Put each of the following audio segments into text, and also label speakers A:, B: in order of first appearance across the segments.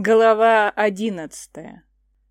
A: Глава одиннадцатая.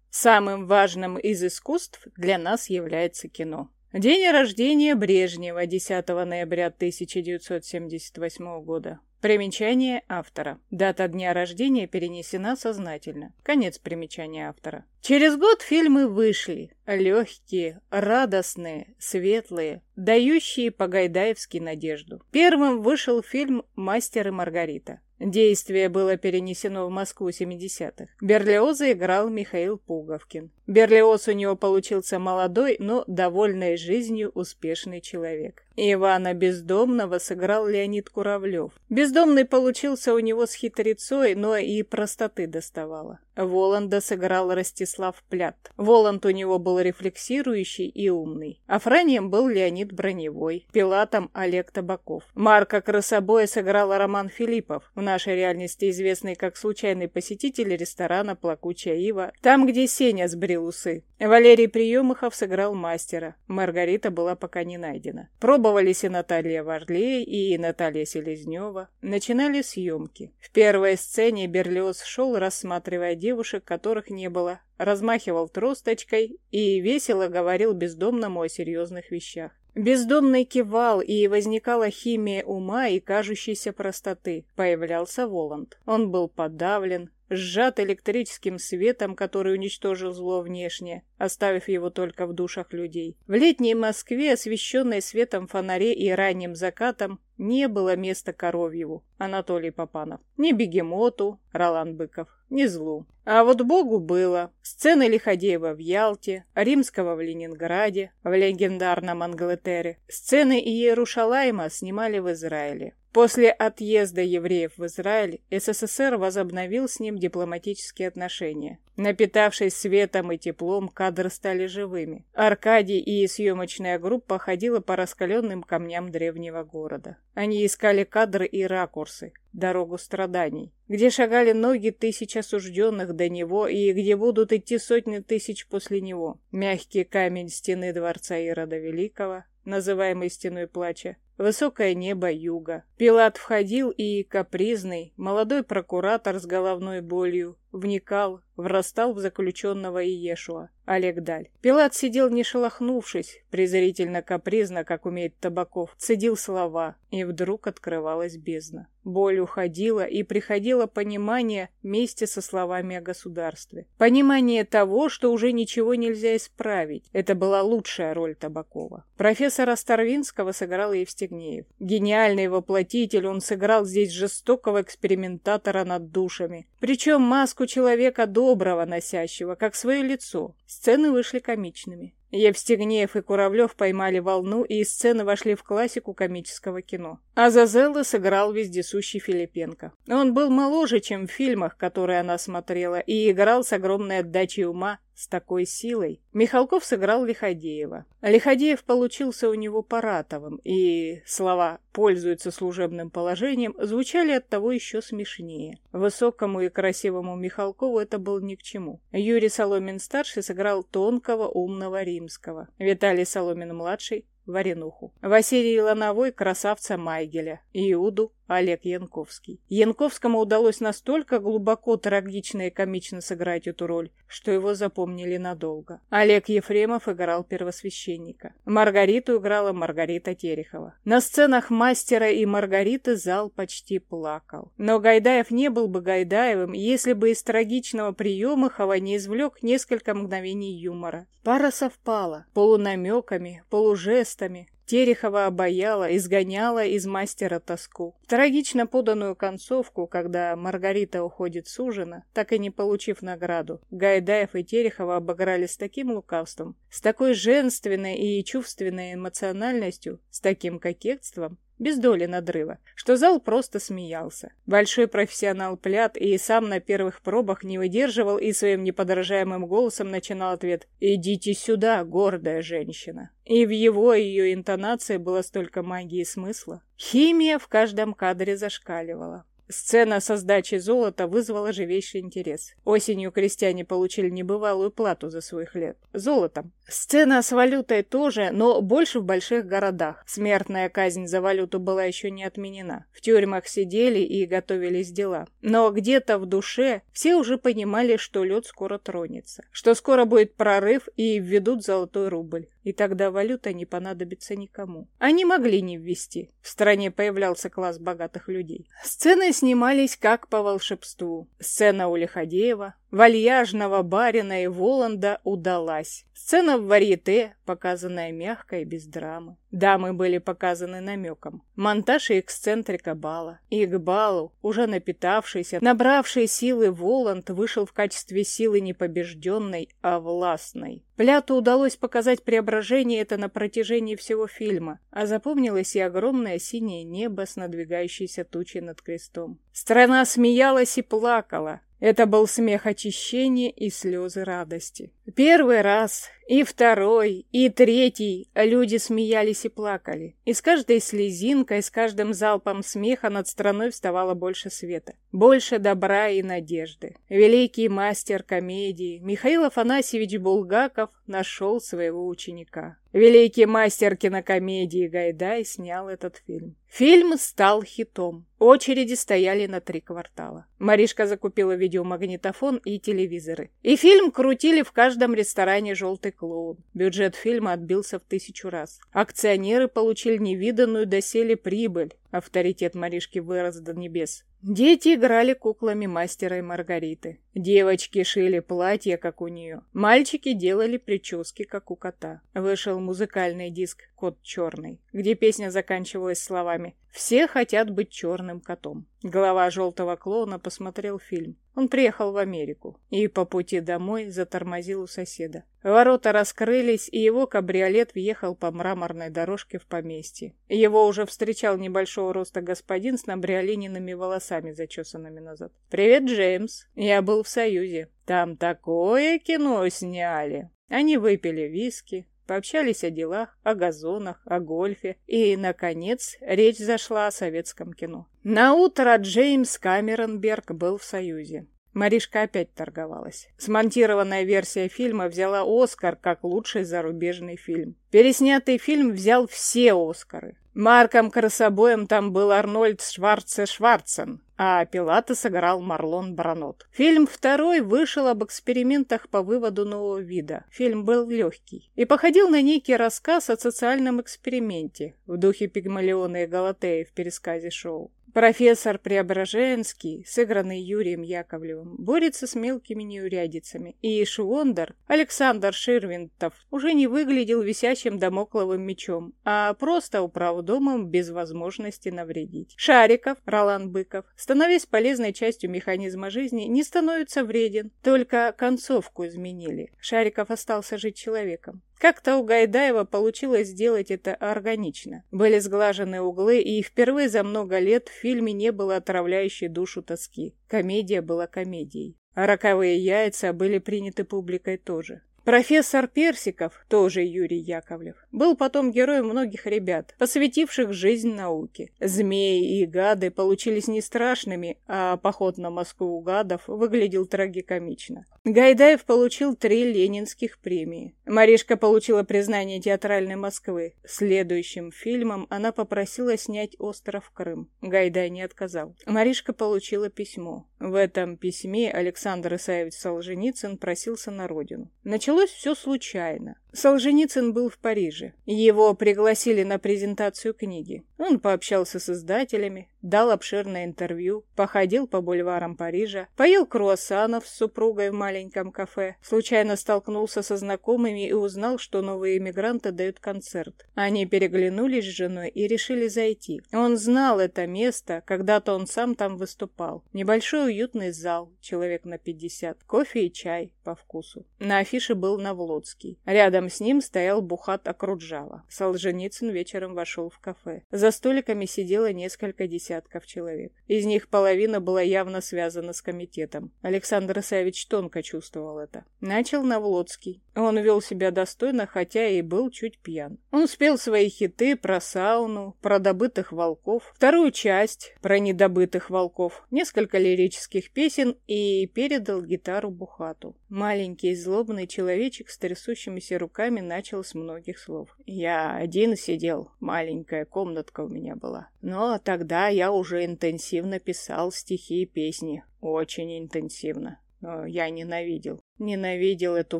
A: Самым важным из искусств для нас является кино. День рождения Брежнева, 10 ноября 1978 года. Примечание автора. Дата дня рождения перенесена сознательно. Конец примечания автора. Через год фильмы вышли. Легкие, радостные, светлые, дающие по-гайдаевски надежду. Первым вышел фильм «Мастер и Маргарита». Действие было перенесено в Москву 70-х. Берлиоза играл Михаил Пуговкин. Берлиоз у него получился молодой, но довольный жизнью успешный человек. Ивана Бездомного сыграл Леонид Куравлев. Бездомный получился у него с хитрецой, но и простоты доставало. Воланда сыграл Ростислав Плят. Воланд у него был рефлексирующий и умный. Афранием был Леонид Броневой. Пилатом Олег Табаков. Марка Красобоя сыграл Роман Филиппов, в нашей реальности известный как случайный посетитель ресторана «Плакучая Ива», там, где Сеня сбрил усы. Валерий Приемыхов сыграл мастера. Маргарита была пока не найдена. Пробовались и Наталья Варлей, и Наталья Селезнева. Начинали съемки. В первой сцене Берлиоз шел, рассматривая девушек, которых не было, размахивал тросточкой и весело говорил бездомному о серьезных вещах. Бездомный кивал, и возникала химия ума и кажущейся простоты. Появлялся Воланд. Он был подавлен, сжат электрическим светом, который уничтожил зло внешне, оставив его только в душах людей. В летней Москве, освещенной светом фонарей и ранним закатом, не было места Коровьеву, Анатолий Попанов, ни Бегемоту, Ролан Быков, ни злу. А вот Богу было. Сцены Лиходеева в Ялте, Римского в Ленинграде, в легендарном Англетере. Сцены Иерушалайма снимали в Израиле. После отъезда евреев в Израиль СССР возобновил с ним дипломатические отношения. Напитавшись светом и теплом, кадры стали живыми. Аркадий и съемочная группа ходила по раскаленным камням древнего города. Они искали кадры и ракурсы, дорогу страданий, где шагали ноги тысяч осужденных до него и где будут идти сотни тысяч после него. Мягкий камень стены дворца Ирода Великого, называемый стеной плача, Высокое небо юга. Пилат входил и, капризный, молодой прокуратор с головной болью, вникал, врастал в заключенного Иешуа, Олег Даль. Пилат сидел не шелохнувшись, презрительно-капризно, как умеет Табаков, цедил слова, и вдруг открывалась бездна. Боль уходила, и приходило понимание вместе со словами о государстве. Понимание того, что уже ничего нельзя исправить. Это была лучшая роль Табакова. Профессора Старвинского сыграл Евстигнеев. Гениальный воплотитель, он сыграл здесь жестокого экспериментатора над душами. Причем маску человека доброго носящего, как свое лицо. Сцены вышли комичными. Евстигнеев и Куравлев поймали волну, и из сцены вошли в классику комического кино. Азазелла сыграл вездесущий Филипенко. Он был моложе, чем в фильмах, которые она смотрела, и играл с огромной отдачей ума, с такой силой. Михалков сыграл Лиходеева. Лиходеев получился у него паратовым, и слова «пользуется служебным положением» звучали от того еще смешнее. Высокому и красивому Михалкову это было ни к чему. Юрий Соломин-старший сыграл тонкого, умного римского. Виталий Соломин-младший Варенуху. Василий Лановой – красавца Майгеля. Иуду – Олег Янковский. Янковскому удалось настолько глубоко, трагично и комично сыграть эту роль, что его запомнили надолго. Олег Ефремов играл первосвященника. Маргариту играла Маргарита Терехова. На сценах «Мастера» и «Маргариты» зал почти плакал. Но Гайдаев не был бы Гайдаевым, если бы из трагичного Приемыхова не извлек несколько мгновений юмора. Пара совпала полунамеками, полужестами, Терехова обаяла, изгоняла из мастера тоску. Трагично поданную концовку, когда Маргарита уходит с ужина, так и не получив награду, Гайдаев и Терехова обыграли с таким лукавством, с такой женственной и чувственной эмоциональностью, с таким кокетством, без доли надрыва, что зал просто смеялся. Большой профессионал Плят и сам на первых пробах не выдерживал и своим неподражаемым голосом начинал ответ «Идите сюда, гордая женщина». И в его ее интонации было столько магии и смысла. Химия в каждом кадре зашкаливала. Сцена со сдачей золота вызвала живейший интерес. Осенью крестьяне получили небывалую плату за свой хлеб. Золотом. Сцена с валютой тоже, но больше в больших городах. Смертная казнь за валюту была еще не отменена. В тюрьмах сидели и готовились дела. Но где-то в душе все уже понимали, что лед скоро тронется. Что скоро будет прорыв и введут золотой рубль и тогда валюта не понадобится никому. Они могли не ввести. В стране появлялся класс богатых людей. Сцены снимались как по волшебству. Сцена у Лиходеева, вальяжного барина и Воланда удалась. Сцена в варьете, показанная мягко и без драмы. Дамы были показаны намеком. Монтаж и эксцентрика бала. И к балу, уже напитавшийся, набравший силы Воланд вышел в качестве силы не побежденной, а властной. Пляту удалось показать преображение это на протяжении всего фильма, а запомнилось и огромное синее небо с надвигающейся тучей над крестом. Страна смеялась и плакала, это был смех очищения и слезы радости. Первый раз, и второй, и третий люди смеялись и плакали. И с каждой слезинкой, с каждым залпом смеха над страной вставало больше света, больше добра и надежды. Великий мастер комедии Михаил Афанасьевич Булгаков нашел своего ученика. Великий мастер кинокомедии Гайдай снял этот фильм. Фильм стал хитом. Очереди стояли на три квартала. Маришка закупила видеомагнитофон и телевизоры. И фильм крутили в каждом ресторане «Желтый клоун». Бюджет фильма отбился в тысячу раз. Акционеры получили невиданную доселе прибыль. Авторитет Маришки вырос до небес. Дети играли куклами мастера и Маргариты. Девочки шили платья, как у нее. Мальчики делали прически, как у кота. Вышел музыкальный диск «Кот черный», где песня заканчивалась словами «Все хотят быть черным котом». Глава желтого клоуна посмотрел фильм. Он приехал в Америку и по пути домой затормозил у соседа. Ворота раскрылись, и его кабриолет въехал по мраморной дорожке в поместье. Его уже встречал небольшого роста господин с набриолиненными волосами, зачесанными назад. «Привет, Джеймс. Я был в Союзе. Там такое кино сняли». Они выпили виски, Пообщались о делах, о газонах, о гольфе. И, наконец, речь зашла о советском кино. На утро Джеймс Камеронберг был в Союзе. Маришка опять торговалась. Смонтированная версия фильма взяла «Оскар» как лучший зарубежный фильм. Переснятый фильм взял все «Оскары». Марком Красобоем там был Арнольд Шварце Шварцен, а Пилата сыграл Марлон Бранот. Фильм второй вышел об экспериментах по выводу нового вида. Фильм был легкий и походил на некий рассказ о социальном эксперименте в духе Пигмалиона и Галатеи в пересказе шоу. Профессор Преображенский, сыгранный Юрием Яковлевым, борется с мелкими неурядицами, и Швондер, Александр Ширвинтов, уже не выглядел висящим домокловым мечом, а просто управдомом без возможности навредить. Шариков, Ролан Быков, становясь полезной частью механизма жизни, не становится вреден, только концовку изменили. Шариков остался жить человеком. Как-то у Гайдаева получилось сделать это органично. Были сглажены углы, и впервые за много лет в фильме не было отравляющей душу тоски. Комедия была комедией. А роковые яйца были приняты публикой тоже. Профессор Персиков, тоже Юрий Яковлев, был потом героем многих ребят, посвятивших жизнь науке. Змеи и гады получились не страшными, а поход на Москву гадов выглядел трагикомично. Гайдаев получил три ленинских премии. Маришка получила признание театральной Москвы. Следующим фильмом она попросила снять «Остров Крым». Гайдай не отказал. Маришка получила письмо. В этом письме Александр Исаевич Солженицын просился на родину. Началось все случайно. Солженицын был в Париже. Его пригласили на презентацию книги. Он пообщался с издателями, дал обширное интервью, походил по бульварам Парижа, поел круассанов с супругой в маленьком кафе, случайно столкнулся со знакомыми и узнал, что новые иммигранты дают концерт. Они переглянулись с женой и решили зайти. Он знал это место, когда-то он сам там выступал. Небольшой уютный зал, человек на 50, кофе и чай по вкусу. На афише был Навлодский. Рядом с ним стоял Бухат Акруджава. Солженицын вечером вошел в кафе. За столиками сидело несколько десятков человек. Из них половина была явно связана с комитетом. Александр Исаевич тонко чувствовал это. Начал Навлодский. Он вел себя достойно, хотя и был чуть пьян. Он спел свои хиты про сауну, про добытых волков, вторую часть про недобытых волков, несколько лирических песен и передал гитару Бухату. Маленький злобный человечек с трясущимися руками начал с многих слов. Я один сидел, маленькая комнатка у меня была. Но тогда я уже интенсивно писал стихи и песни. Очень интенсивно. Но я ненавидел. Ненавидел эту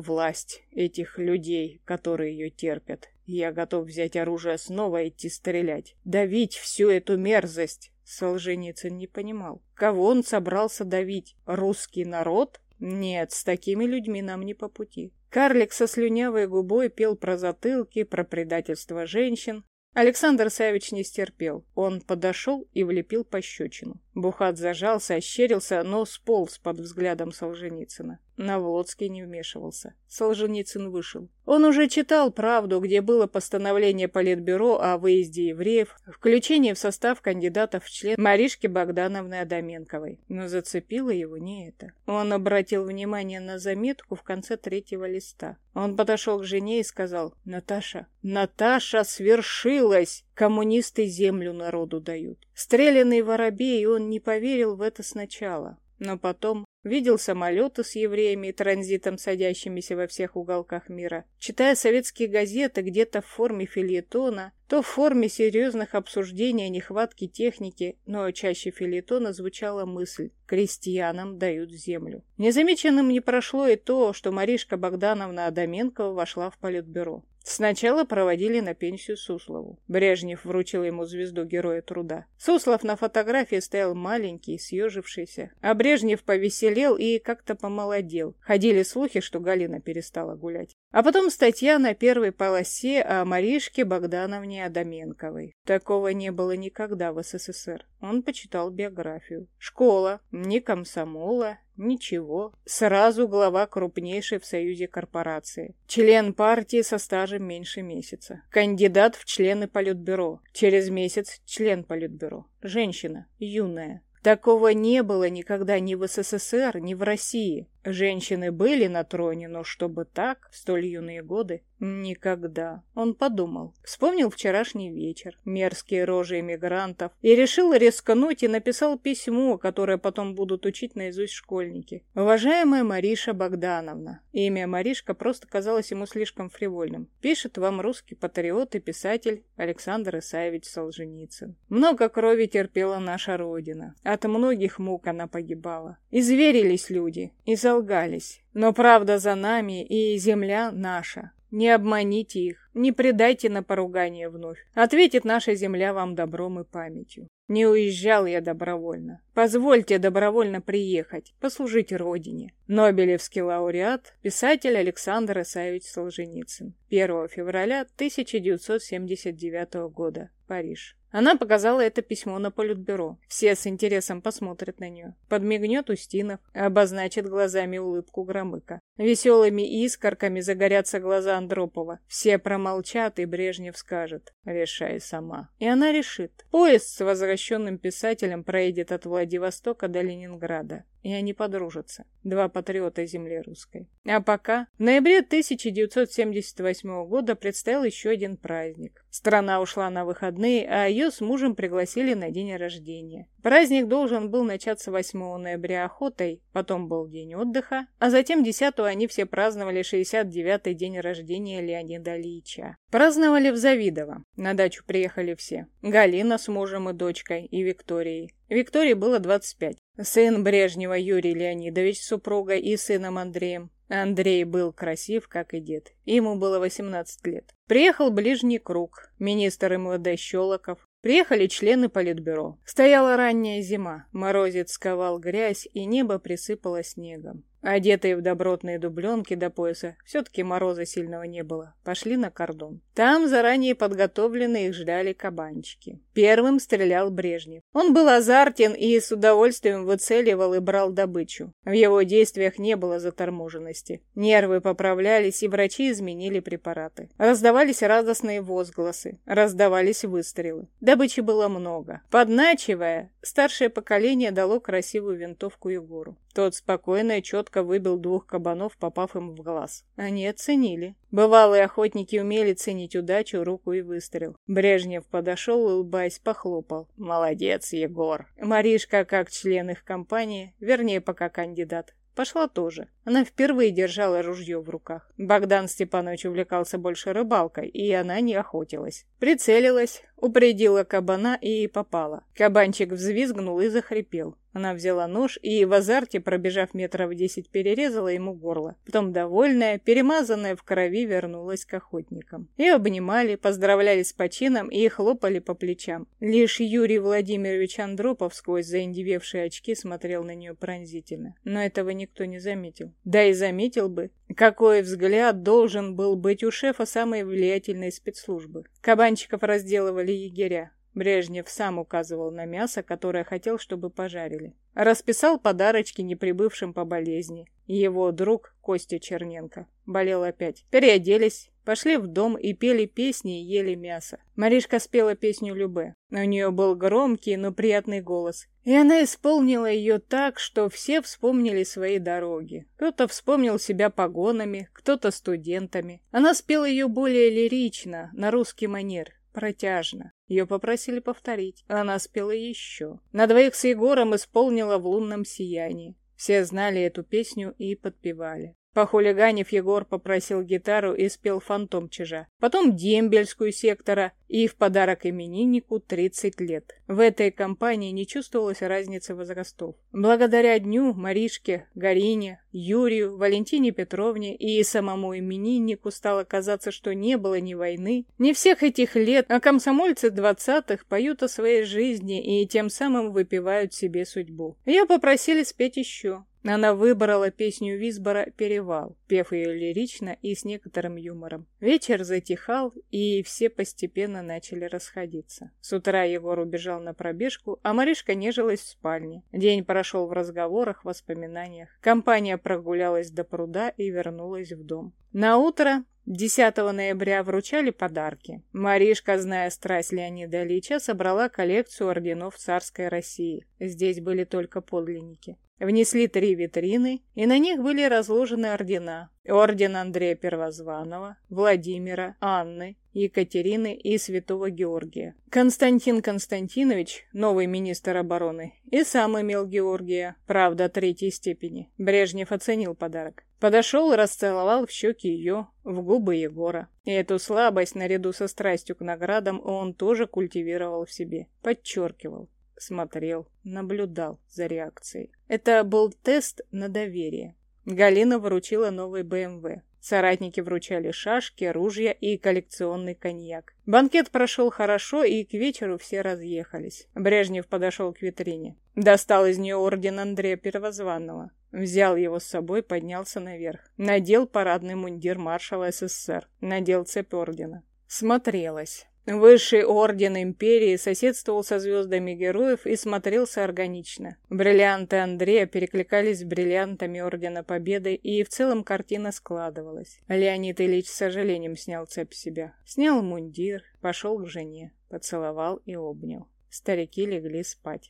A: власть, этих людей, которые ее терпят. Я готов взять оружие снова идти стрелять. Давить всю эту мерзость. Солженицын не понимал. Кого он собрался давить? Русский народ? Нет, с такими людьми нам не по пути. Карлик со слюнявой губой пел про затылки, про предательство женщин, Александр Савич не стерпел. Он подошел и влепил пощечину. Бухат зажался, ощерился, но сполз под взглядом Солженицына. Навлодский не вмешивался. Солженицын вышел. Он уже читал правду, где было постановление Политбюро о выезде евреев, включение в состав кандидатов в член Маришки Богдановны Адаменковой. Но зацепило его не это. Он обратил внимание на заметку в конце третьего листа. Он подошел к жене и сказал, «Наташа, Наташа, свершилось! Коммунисты землю народу дают». Стрелянный воробей, он не поверил в это сначала. Но потом видел самолеты с евреями, транзитом садящимися во всех уголках мира. Читая советские газеты где-то в форме фильетона, то в форме серьезных обсуждений о нехватке техники, но чаще фильетона звучала мысль «крестьянам дают землю». Незамеченным не прошло и то, что Маришка Богдановна Адаменкова вошла в политбюро. Сначала проводили на пенсию Суслову. Брежнев вручил ему звезду Героя Труда. Суслов на фотографии стоял маленький, съежившийся, а Брежнев повеселел и как-то помолодел. Ходили слухи, что Галина перестала гулять. А потом статья на первой полосе о Маришке Богдановне Адаменковой. Такого не было никогда в СССР. Он почитал биографию. Школа, ни комсомола, ничего. Сразу глава крупнейшей в Союзе корпорации. Член партии со стажем меньше месяца. Кандидат в члены Политбюро. Через месяц член Политбюро. Женщина, юная. Такого не было никогда ни в СССР, ни в России. Женщины были на троне, но чтобы так, в столь юные годы, никогда. Он подумал, вспомнил вчерашний вечер, мерзкие рожи эмигрантов, и решил рискнуть и написал письмо, которое потом будут учить наизусть школьники. «Уважаемая Мариша Богдановна». Имя Маришка просто казалось ему слишком фривольным. Пишет вам русский патриот и писатель Александр Исаевич Солженицын. Много крови терпела наша Родина. От многих мук она погибала. Изверились люди, и солгались. Но правда за нами, и земля наша. Не обманите их, не предайте на поругание вновь. Ответит наша земля вам добром и памятью. Не уезжал я добровольно. Позвольте добровольно приехать, послужить Родине. Нобелевский лауреат, писатель Александр Исаевич Солженицын. 1 февраля 1979 года. Париж. Она показала это письмо на политбюро. Все с интересом посмотрят на нее. Подмигнет Устинов, обозначит глазами улыбку Громыка. Веселыми искорками загорятся глаза Андропова. Все промолчат, и Брежнев скажет «Решай сама». И она решит. Поезд с возвращенным писателем проедет от Владивостока до Ленинграда и они подружатся. Два патриота земли русской. А пока, в ноябре 1978 года предстоял еще один праздник. Страна ушла на выходные, а ее с мужем пригласили на день рождения. Праздник должен был начаться 8 ноября охотой, потом был день отдыха, а затем 10 они все праздновали 69-й день рождения Леонида Ильича. Праздновали в Завидово. На дачу приехали все. Галина с мужем и дочкой, и Викторией. Виктории было 25. Сын Брежнева Юрий Леонидович с супругой и сыном Андреем. Андрей был красив, как и дед. Ему было 18 лет. Приехал ближний круг, министр МВД Щелоков, Приехали члены политбюро. Стояла ранняя зима, морозец сковал грязь, и небо присыпало снегом. Одетые в добротные дубленки до пояса, все-таки мороза сильного не было, пошли на кордон. Там заранее подготовленные их ждали кабанчики. Первым стрелял Брежнев. Он был азартен и с удовольствием выцеливал и брал добычу. В его действиях не было заторможенности. Нервы поправлялись, и врачи изменили препараты. Раздавались радостные возгласы, раздавались выстрелы. Добычи было много. Подначивая, старшее поколение дало красивую винтовку Егору. Тот спокойно и четко выбил двух кабанов, попав им в глаз. Они оценили. Бывалые охотники умели ценить удачу, руку и выстрел. Брежнев подошел, улыбаясь, похлопал. «Молодец, Егор!» Маришка, как член их компании, вернее, пока кандидат, Пошла тоже. Она впервые держала ружье в руках. Богдан Степанович увлекался больше рыбалкой, и она не охотилась. Прицелилась, упредила кабана и попала. Кабанчик взвизгнул и захрипел. Она взяла нож и в азарте, пробежав метров десять, перерезала ему горло. Потом, довольная, перемазанная в крови, вернулась к охотникам. И обнимали, поздравляли с почином и хлопали по плечам. Лишь Юрий Владимирович Андропов сквозь заиндевевшие очки смотрел на нее пронзительно. Но этого никто не заметил. Да и заметил бы, какой взгляд должен был быть у шефа самой влиятельной спецслужбы. Кабанчиков разделывали егеря. Брежнев сам указывал на мясо, которое хотел, чтобы пожарили. Расписал подарочки неприбывшим по болезни. Его друг Костя Черненко болел опять. Переоделись, пошли в дом и пели песни и ели мясо. Маришка спела песню Любе. У нее был громкий, но приятный голос. И она исполнила ее так, что все вспомнили свои дороги. Кто-то вспомнил себя погонами, кто-то студентами. Она спела ее более лирично, на русский манер протяжно. Ее попросили повторить. Она спела еще. На двоих с Егором исполнила в лунном сиянии. Все знали эту песню и подпевали. Похулиганив, Егор попросил гитару и спел «Фантом чижа». Потом дембельскую сектора и в подарок имениннику 30 лет. В этой компании не чувствовалась разницы возрастов. Благодаря дню Маришке, Гарине, Юрию, Валентине Петровне и самому имениннику стало казаться, что не было ни войны, ни всех этих лет, а комсомольцы двадцатых поют о своей жизни и тем самым выпивают себе судьбу. Ее попросили спеть еще. Она выбрала песню Висбора «Перевал», пев ее лирично и с некоторым юмором. Вечер затихал, и все постепенно начали расходиться. С утра Егор убежал на пробежку, а Маришка нежилась в спальне. День прошел в разговорах, воспоминаниях. Компания прогулялась до пруда и вернулась в дом. На утро 10 ноября вручали подарки. Маришка, зная страсть Леонида Ильича, собрала коллекцию орденов царской России. Здесь были только подлинники. Внесли три витрины, и на них были разложены ордена. Орден Андрея Первозванного, Владимира, Анны, Екатерины и Святого Георгия. Константин Константинович, новый министр обороны, и сам имел Георгия, правда, третьей степени. Брежнев оценил подарок. Подошел расцеловал в щеки ее, в губы Егора. И эту слабость, наряду со страстью к наградам, он тоже культивировал в себе, подчеркивал смотрел, наблюдал за реакцией. Это был тест на доверие. Галина вручила новый БМВ. Соратники вручали шашки, ружья и коллекционный коньяк. Банкет прошел хорошо, и к вечеру все разъехались. Брежнев подошел к витрине. Достал из нее орден Андрея Первозванного. Взял его с собой, поднялся наверх. Надел парадный мундир маршала СССР. Надел цепь ордена. Смотрелась. Высший орден империи соседствовал со звездами героев и смотрелся органично. Бриллианты Андрея перекликались с бриллиантами Ордена Победы, и в целом картина складывалась. Леонид Ильич с сожалением снял цепь себя. Снял мундир, пошел к жене, поцеловал и обнял. Старики легли спать.